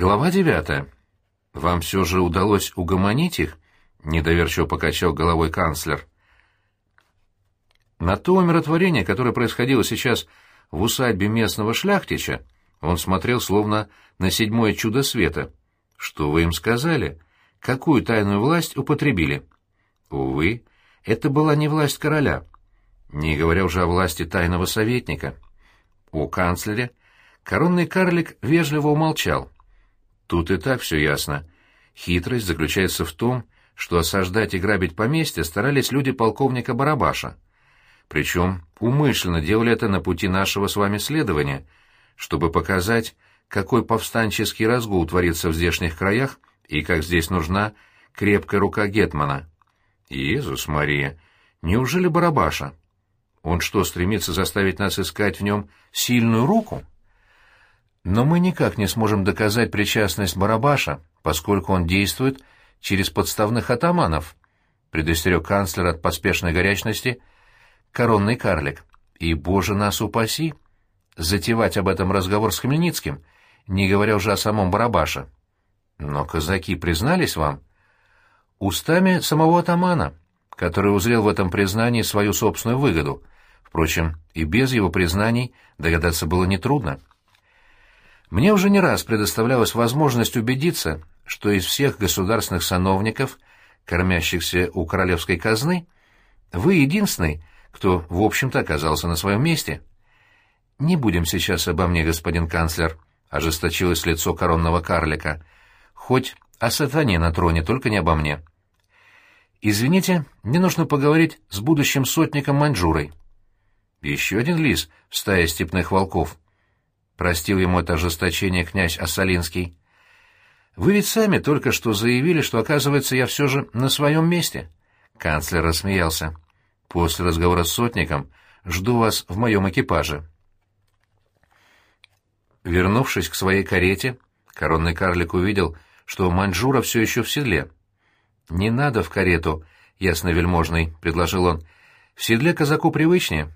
Глава девятая. «Вам все же удалось угомонить их?» — недоверчиво покачал головой канцлер. На то умиротворение, которое происходило сейчас в усадьбе местного шляхтича, он смотрел словно на седьмое чудо света. «Что вы им сказали? Какую тайную власть употребили?» «Увы, это была не власть короля, не говоря уже о власти тайного советника». У канцлере коронный карлик вежливо умолчал. Тут и так все ясно. Хитрость заключается в том, что осаждать и грабить поместье старались люди полковника Барабаша. Причем умышленно делали это на пути нашего с вами следования, чтобы показать, какой повстанческий разгул творится в здешних краях и как здесь нужна крепкая рука Гетмана. Иисус Мария, неужели Барабаша? Он что, стремится заставить нас искать в нем сильную руку? Но мы никак не сможем доказать причастность Барабаша, поскольку он действует через подставных атаманов, предостерег канцлер от поспешной горячности коронный карлик. И, боже нас упаси, затевать об этом разговор с Хмельницким, не говоря уже о самом Барабаше. Но казаки признались вам? Устами самого атамана, который узрел в этом признании свою собственную выгоду. Впрочем, и без его признаний догадаться было нетрудно. Мне уже не раз предоставлялась возможность убедиться, что из всех государственных сановников, кормящихся у королевской казны, вы единственный, кто, в общем-то, оказался на своем месте. «Не будем сейчас обо мне, господин канцлер», — ожесточилось лицо коронного карлика. «Хоть о сатане на троне, только не обо мне». «Извините, мне нужно поговорить с будущим сотником Маньчжурой». Еще один лис в стае степных волков. Простил ему это ожесточение князь Ассалинский. Вы ведь сами только что заявили, что, оказывается, я все же на своем месте. Канцлер рассмеялся. После разговора с сотником жду вас в моем экипаже. Вернувшись к своей карете, коронный карлик увидел, что Маньчжура все еще в седле. «Не надо в карету, ясновельможный», — предложил он. «В седле казаку привычнее».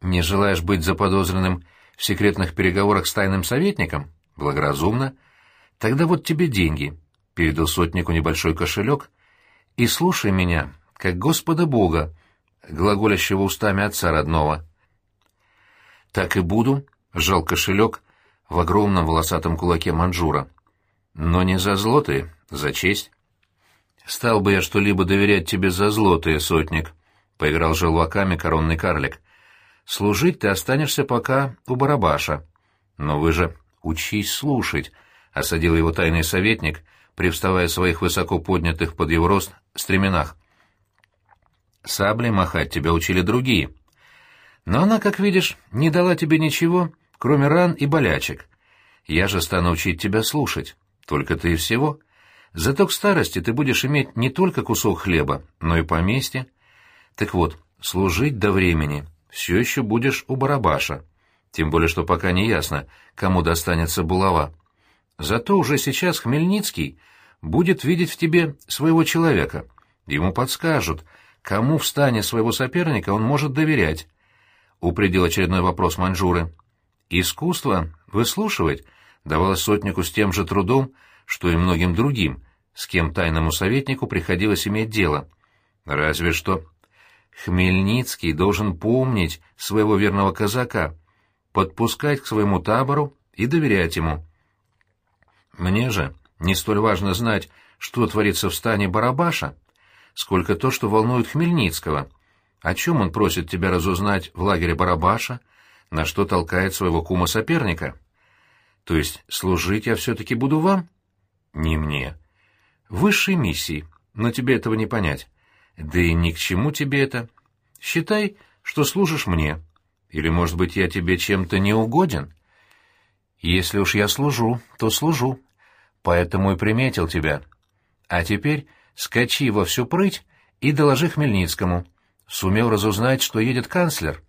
«Не желаешь быть заподозренным в секретных переговорах с тайным советником? Благоразумно. Тогда вот тебе деньги», — передал сотнику небольшой кошелек. «И слушай меня, как Господа Бога, глаголящего устами отца родного». «Так и буду», — сжал кошелек в огромном волосатом кулаке манжура. «Но не за злотые, за честь». «Стал бы я что-либо доверять тебе за злотые, сотник», — поиграл желваками коронный карлик. Служить ты останешься пока у барабаша. Но вы же учись слушать, — осадил его тайный советник, привставая своих высоко поднятых под его рост стременах. Саблей махать тебя учили другие. Но она, как видишь, не дала тебе ничего, кроме ран и болячек. Я же стану учить тебя слушать, только ты и всего. Зато к старости ты будешь иметь не только кусок хлеба, но и поместье. Так вот, служить до времени — все еще будешь у барабаша. Тем более, что пока не ясно, кому достанется булава. Зато уже сейчас Хмельницкий будет видеть в тебе своего человека. Ему подскажут, кому в стане своего соперника он может доверять. Упредил очередной вопрос Маньчжуры. Искусство выслушивать давалось сотнику с тем же трудом, что и многим другим, с кем тайному советнику приходилось иметь дело. Разве что Хмельницкий должен помнить своего верного казака, подпускать к своему табору и доверять ему. Мне же не столь важно знать, что творится в стане Барабаша, сколько то, что волнует Хмельницкого. О чем он просит тебя разузнать в лагере Барабаша, на что толкает своего кума-соперника? То есть служить я все-таки буду вам? Не мне. Высшей миссии, но тебе этого не понять. Да и ни к чему тебе это. Считай, что служишь мне. Или, может быть, я тебе чем-то не угоден? Если уж я служу, то служу. Поэтому и приметил тебя. А теперь скачи во всю прыть и доложи Хмельницкому. Сумел разузнать, что едет канцлер.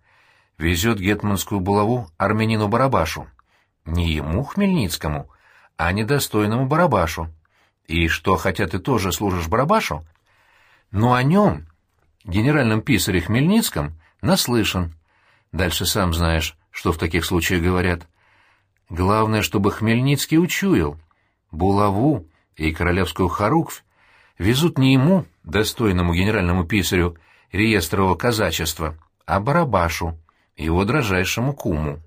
Везет гетманскую булаву армянину Барабашу. Не ему, Хмельницкому, а недостойному Барабашу. И что, хотя ты тоже служишь Барабашу, но о нем, генеральном писаре Хмельницком, наслышан. Дальше сам знаешь, что в таких случаях говорят. Главное, чтобы Хмельницкий учуял. Булаву и королевскую хоруквь везут не ему, достойному генеральному писарю реестрового казачества, а Барабашу, его дрожайшему куму.